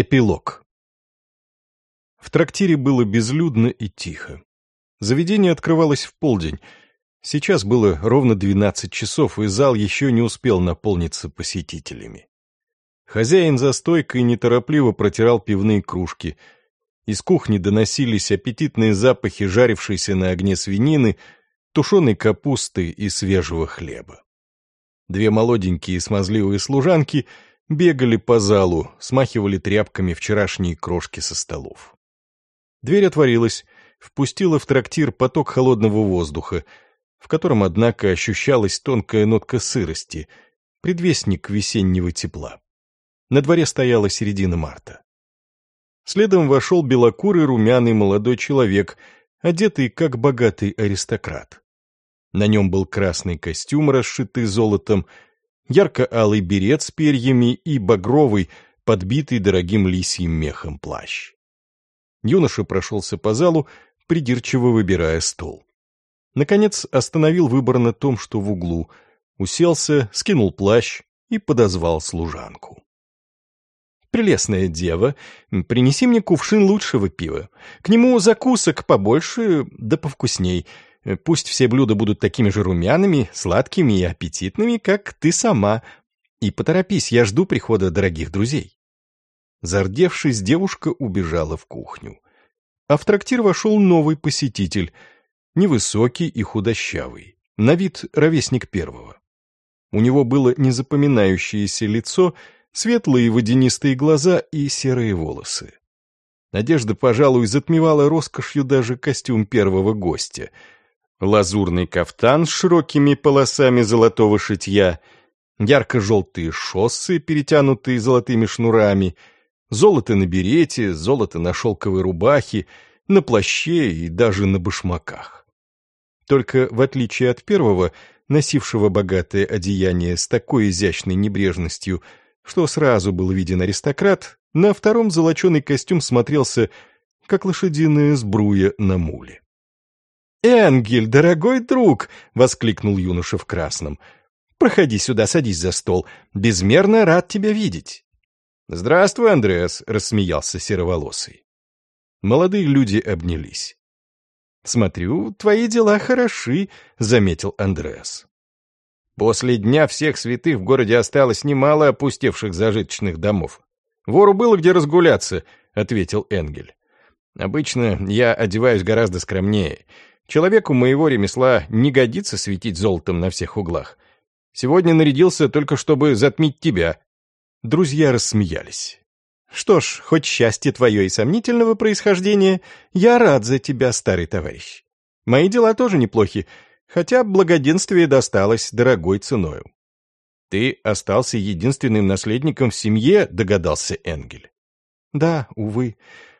Эпилог В трактире было безлюдно и тихо. Заведение открывалось в полдень. Сейчас было ровно двенадцать часов, и зал еще не успел наполниться посетителями. Хозяин за стойкой неторопливо протирал пивные кружки. Из кухни доносились аппетитные запахи жарившейся на огне свинины, тушеной капусты и свежего хлеба. Две молоденькие смазливые служанки — бегали по залу, смахивали тряпками вчерашние крошки со столов. Дверь отворилась, впустила в трактир поток холодного воздуха, в котором, однако, ощущалась тонкая нотка сырости, предвестник весеннего тепла. На дворе стояла середина марта. Следом вошел белокурый румяный молодой человек, одетый как богатый аристократ. На нем был красный костюм, расшитый золотом, ярко-алый берет с перьями и багровый, подбитый дорогим лисьим мехом плащ. Юноша прошелся по залу, придирчиво выбирая стол. Наконец остановил выбор на том, что в углу, уселся, скинул плащ и подозвал служанку. «Прелестная дева, принеси мне кувшин лучшего пива. К нему закусок побольше, да повкусней. Э, пусть все блюда будут такими же румяными, сладкими и аппетитными, как ты сама. И поторопись, я жду прихода дорогих друзей. Зардевшись, девушка убежала в кухню. А в трактир вошел новый посетитель, невысокий и худощавый, на вид ровесник первого. У него было незапоминающееся лицо, светлые водянистые глаза и серые волосы. Одежда, пожалуй, затмевала роскошью даже костюм первого гостя — лазурный кафтан с широкими полосами золотого шитья, ярко-желтые шоссы, перетянутые золотыми шнурами, золото на берете, золото на шелковой рубахе, на плаще и даже на башмаках. Только в отличие от первого, носившего богатое одеяние с такой изящной небрежностью, что сразу был виден аристократ, на втором золоченый костюм смотрелся, как лошадиная сбруя на муле. «Энгель, дорогой друг!» — воскликнул юноша в красном. «Проходи сюда, садись за стол. Безмерно рад тебя видеть». «Здравствуй, Андреас!» — рассмеялся сероволосый. Молодые люди обнялись. «Смотрю, твои дела хороши», — заметил Андреас. После Дня всех святых в городе осталось немало опустевших зажиточных домов. Вору было где разгуляться, — ответил Энгель. Обычно я одеваюсь гораздо скромнее — Человеку моего ремесла не годится светить золотом на всех углах. Сегодня нарядился только чтобы затмить тебя». Друзья рассмеялись. «Что ж, хоть счастье твое и сомнительного происхождения, я рад за тебя, старый товарищ. Мои дела тоже неплохи, хотя благоденствие досталось дорогой ценою». «Ты остался единственным наследником в семье», — догадался Энгель. «Да, увы.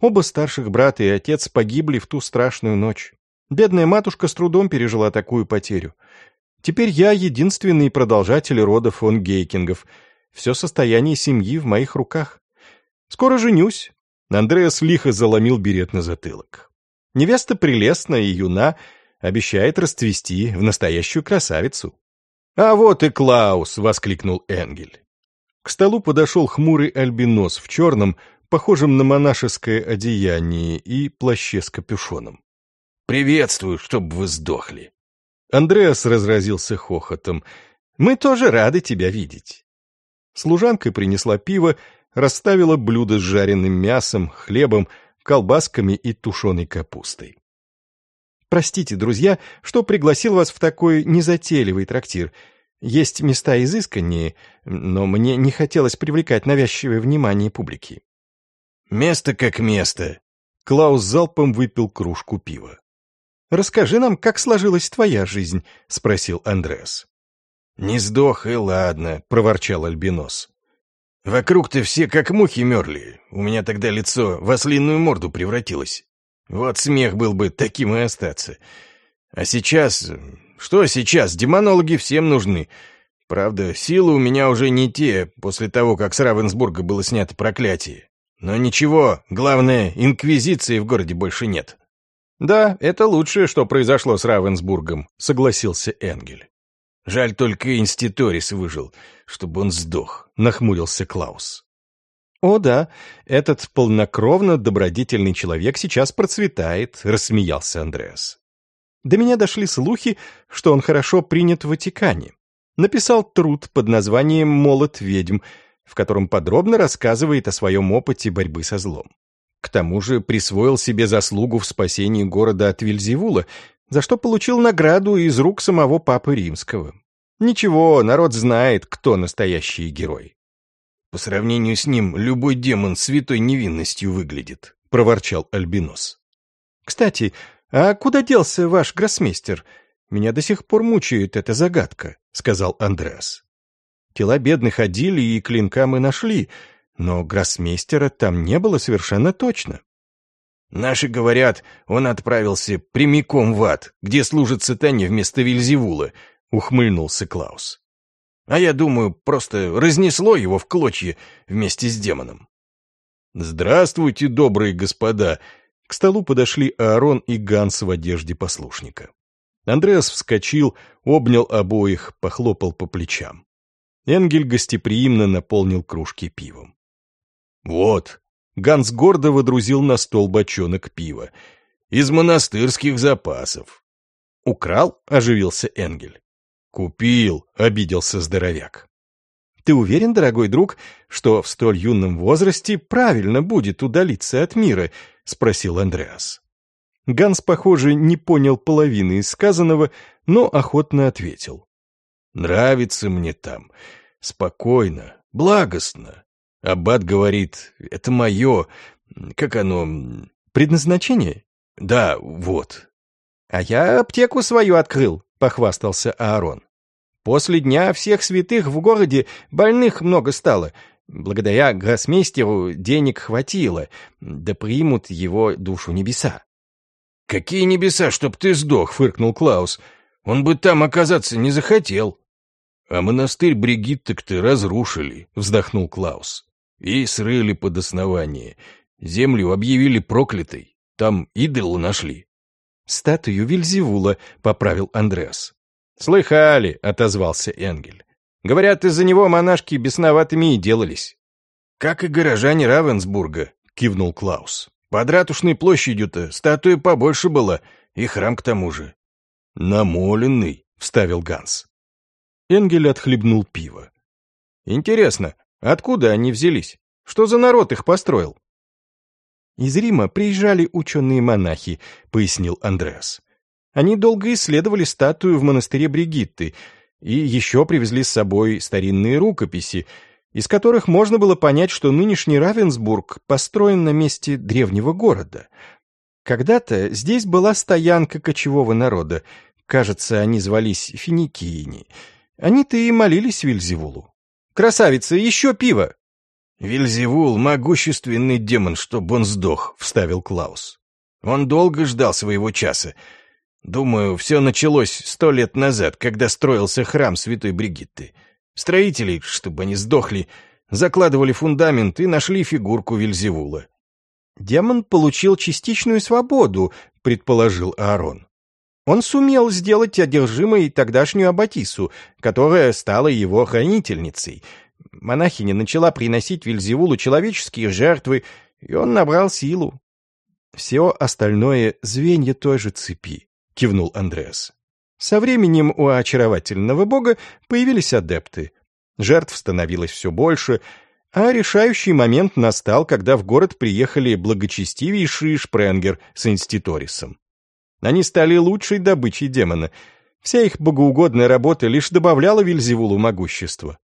Оба старших брата и отец погибли в ту страшную ночь. Бедная матушка с трудом пережила такую потерю. Теперь я единственный продолжатель рода фон Гейкингов. Все состояние семьи в моих руках. Скоро женюсь. Андреас лихо заломил берет на затылок. Невеста прелестная и юна, обещает расцвести в настоящую красавицу. «А вот и Клаус!» — воскликнул Энгель. К столу подошел хмурый альбинос в черном, похожем на монашеское одеяние и плаще с капюшоном. Приветствую, чтоб вы сдохли. Андреас разразился хохотом. Мы тоже рады тебя видеть. Служанка принесла пиво, расставила блюдо с жареным мясом, хлебом, колбасками и тушеной капустой. Простите, друзья, что пригласил вас в такой незатейливый трактир. Есть места изысканнее, но мне не хотелось привлекать навязчивое внимание публики. Место как место. Клаус залпом выпил кружку пива. Расскажи нам, как сложилась твоя жизнь?» — спросил Андреас. «Не сдох, и ладно», — проворчал Альбинос. «Вокруг-то все как мухи мерли. У меня тогда лицо в ослиную морду превратилось. Вот смех был бы таким и остаться. А сейчас... Что сейчас? Демонологи всем нужны. Правда, силы у меня уже не те, после того, как с Равенсбурга было снято проклятие. Но ничего, главное, инквизиции в городе больше нет». «Да, это лучшее, что произошло с Равенсбургом», — согласился Энгель. «Жаль только Инститорис выжил, чтобы он сдох», — нахмурился Клаус. «О да, этот полнокровно добродетельный человек сейчас процветает», — рассмеялся Андреас. До меня дошли слухи, что он хорошо принят в Ватикане. Написал труд под названием «Молот ведьм», в котором подробно рассказывает о своем опыте борьбы со злом. К тому же присвоил себе заслугу в спасении города от Вильзевула, за что получил награду из рук самого Папы Римского. Ничего, народ знает, кто настоящий герой. По сравнению с ним, любой демон святой невинностью выглядит, проворчал Альбинос. Кстати, а куда делся ваш гроссмейстер? Меня до сих пор мучает эта загадка, сказал Андреас. Тела бедных ходили и клинка мы нашли, но гроссмейстера там не было совершенно точно. Наши говорят, он отправился прямиком в ад, где служит сатане вместо Вильзевула, ухмыльнулся Клаус. А я думаю, просто разнесло его в клочья вместе с демоном. Здравствуйте, добрые господа. К столу подошли Аарон и Ганс в одежде послушника. Андреас вскочил, обнял обоих, похлопал по плечам. Энгель гостеприимно наполнил кружки пивом. «Вот», — Ганс гордо водрузил на стол бочонок пива, — «из монастырских запасов». «Украл?» — оживился Энгель. «Купил», — обиделся здоровяк. «Ты уверен, дорогой друг, что в столь юном возрасте правильно будет удалиться от мира?» — спросил Андреас. Ганс, похоже, не понял половины сказанного, но охотно ответил. «Нравится мне там. Спокойно, благостно. Аббат говорит, это мое... Как оно... Предназначение? Да, вот». «А я аптеку свою открыл», — похвастался Аарон. «После Дня всех святых в городе больных много стало. Благодаря гроссмейстеру денег хватило, да примут его душу небеса». «Какие небеса, чтоб ты сдох?» — фыркнул Клаус. «Он бы там оказаться не захотел». «А монастырь Бригитты-то разрушили», — вздохнул Клаус. «И срыли под основание. Землю объявили проклятой. Там идола нашли». «Статую Вильзевула», — поправил Андреас. «Слыхали», — отозвался Энгель. «Говорят, из-за него монашки бесноватыми и делались». «Как и горожане Равенсбурга», — кивнул Клаус. «Под ратушной площадью-то статуя побольше была, и храм к тому же». «Намоленный», — вставил Ганс. Энгель отхлебнул пиво. «Интересно, откуда они взялись? Что за народ их построил?» «Из Рима приезжали ученые-монахи», — пояснил Андреас. «Они долго исследовали статую в монастыре Бригитты и еще привезли с собой старинные рукописи, из которых можно было понять, что нынешний Равенсбург построен на месте древнего города. Когда-то здесь была стоянка кочевого народа, кажется, они звались финикийни. Они-то и молились Вильзевулу. «Красавица, еще пиво!» «Вильзевул — могущественный демон, чтоб он сдох», — вставил Клаус. «Он долго ждал своего часа. Думаю, все началось сто лет назад, когда строился храм Святой Бригитты. Строители, чтобы они сдохли, закладывали фундамент и нашли фигурку Вильзевула». «Демон получил частичную свободу», — предположил Аарон. Он сумел сделать одержимой тогдашнюю Аббатису, которая стала его хранительницей — Монахиня начала приносить Вильзевулу человеческие жертвы, и он набрал силу. «Все остальное — звенья той же цепи», — кивнул Андреас. Со временем у очаровательного бога появились адепты. Жертв становилось все больше, а решающий момент настал, когда в город приехали благочестивейший Шпренгер с Инститорисом. Они стали лучшей добычей демона. Вся их богоугодная работа лишь добавляла Вильзевулу могущества.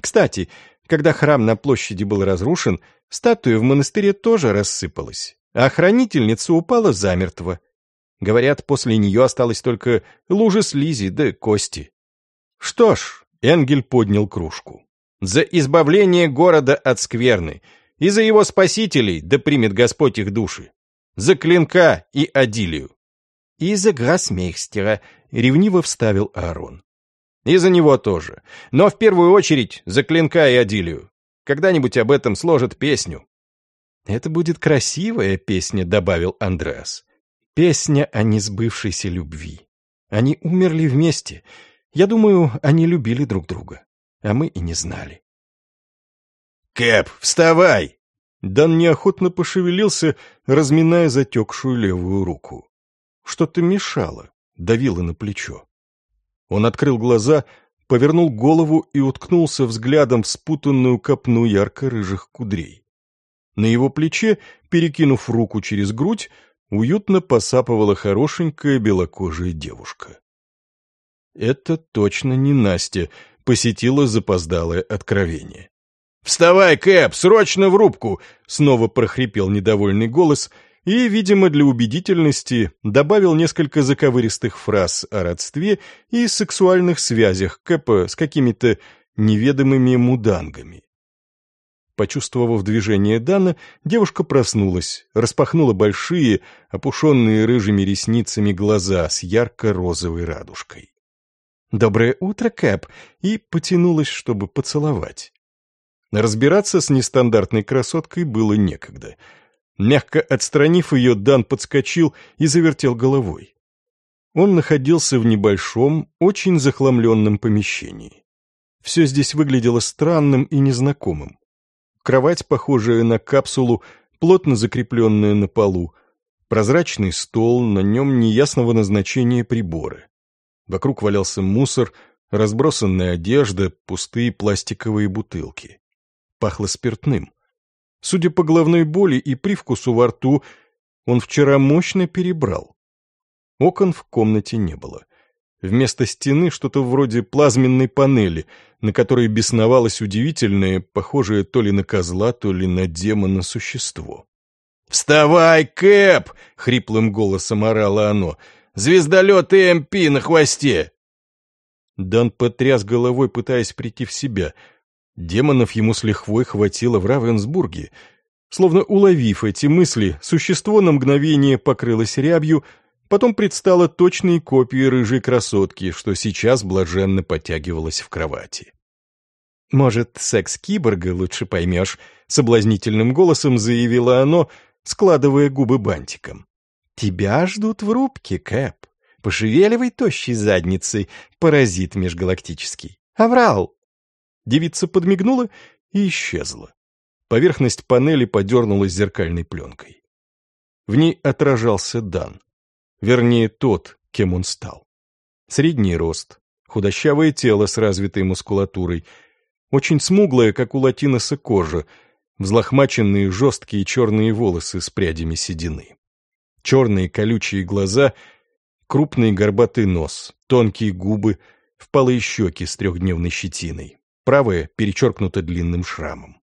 Кстати, когда храм на площади был разрушен, статуя в монастыре тоже рассыпалась, а хранительница упала замертво. Говорят, после нее осталась только лужа слизи да кости. Что ж, Энгель поднял кружку. За избавление города от скверны и за его спасителей, да примет Господь их души. За клинка и Адилию. И за гроссмейстера, ревниво вставил Аарон. И за него тоже. Но в первую очередь за Клинка и Адилию. Когда-нибудь об этом сложат песню. «Это будет красивая песня», — добавил Андреас. «Песня о несбывшейся любви. Они умерли вместе. Я думаю, они любили друг друга. А мы и не знали». «Кэп, вставай!» Дан неохотно пошевелился, разминая затекшую левую руку. Что-то мешало, давило на плечо. Он открыл глаза, повернул голову и уткнулся взглядом в спутанную копну ярко-рыжих кудрей. На его плече, перекинув руку через грудь, уютно посапывала хорошенькая белокожая девушка. Это точно не Настя, посетила запоздалое откровение. «Вставай, Кэп, срочно в рубку!» — снова прохрипел недовольный голос и, видимо, для убедительности добавил несколько заковыристых фраз о родстве и сексуальных связях Кэпа с какими-то неведомыми мудангами. Почувствовав движение Дана, девушка проснулась, распахнула большие, опушенные рыжими ресницами глаза с ярко-розовой радужкой. «Доброе утро, Кэп!» и потянулась, чтобы поцеловать. Разбираться с нестандартной красоткой было некогда. Мягко отстранив ее, Дан подскочил и завертел головой. Он находился в небольшом, очень захламленном помещении. Все здесь выглядело странным и незнакомым. Кровать, похожая на капсулу, плотно закрепленная на полу, прозрачный стол, на нем неясного назначения приборы. Вокруг валялся мусор, разбросанная одежда, пустые пластиковые бутылки пахло спиртным. Судя по головной боли и привкусу во рту, он вчера мощно перебрал. Окон в комнате не было. Вместо стены что-то вроде плазменной панели, на которой бесновалось удивительное, похожее то ли на козла, то ли на демона существо. «Вставай, Кэп!» — хриплым голосом орало оно. «Звездолет ЭМП на хвосте!» Дан потряс головой, пытаясь прийти в себя — Демонов ему с лихвой хватило в Равенсбурге. Словно уловив эти мысли, существо на мгновение покрылось рябью, потом предстало точной копией рыжей красотки, что сейчас блаженно подтягивалась в кровати. «Может, секс-киборга лучше поймешь», — соблазнительным голосом заявило оно, складывая губы бантиком. «Тебя ждут в рубке, Кэп. Пошевеливай тощей задницей, паразит межгалактический. Аврал!» Девица подмигнула и исчезла. Поверхность панели подернулась зеркальной пленкой. В ней отражался Дан. Вернее, тот, кем он стал. Средний рост, худощавое тело с развитой мускулатурой, очень смуглая, как у латиноса, кожа, взлохмаченные жесткие черные волосы с прядями седины. Черные колючие глаза, крупный горбатый нос, тонкие губы, впалые щеки с трехдневной щетиной правая перечеркнута длинным шрамом.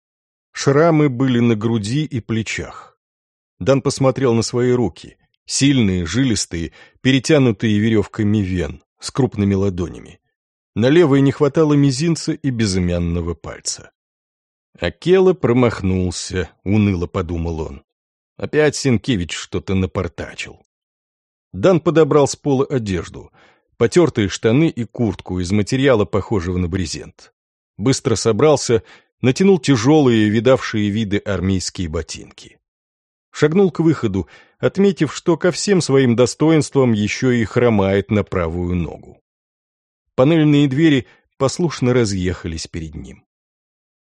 Шрамы были на груди и плечах. Дан посмотрел на свои руки, сильные, жилистые, перетянутые веревками вен, с крупными ладонями. На левой не хватало мизинца и безымянного пальца. Акела промахнулся, уныло подумал он. Опять Сенкевич что-то напортачил. Дан подобрал с пола одежду, потертые штаны и куртку из материала, похожего на брезент быстро собрался, натянул тяжелые, видавшие виды армейские ботинки. Шагнул к выходу, отметив, что ко всем своим достоинствам еще и хромает на правую ногу. Панельные двери послушно разъехались перед ним.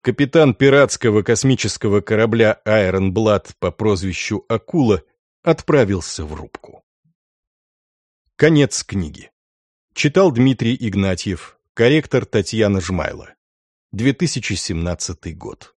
Капитан пиратского космического корабля «Айронблад» по прозвищу «Акула» отправился в рубку. Конец книги. Читал Дмитрий Игнатьев, корректор Татьяна Жмайла. 2017 год.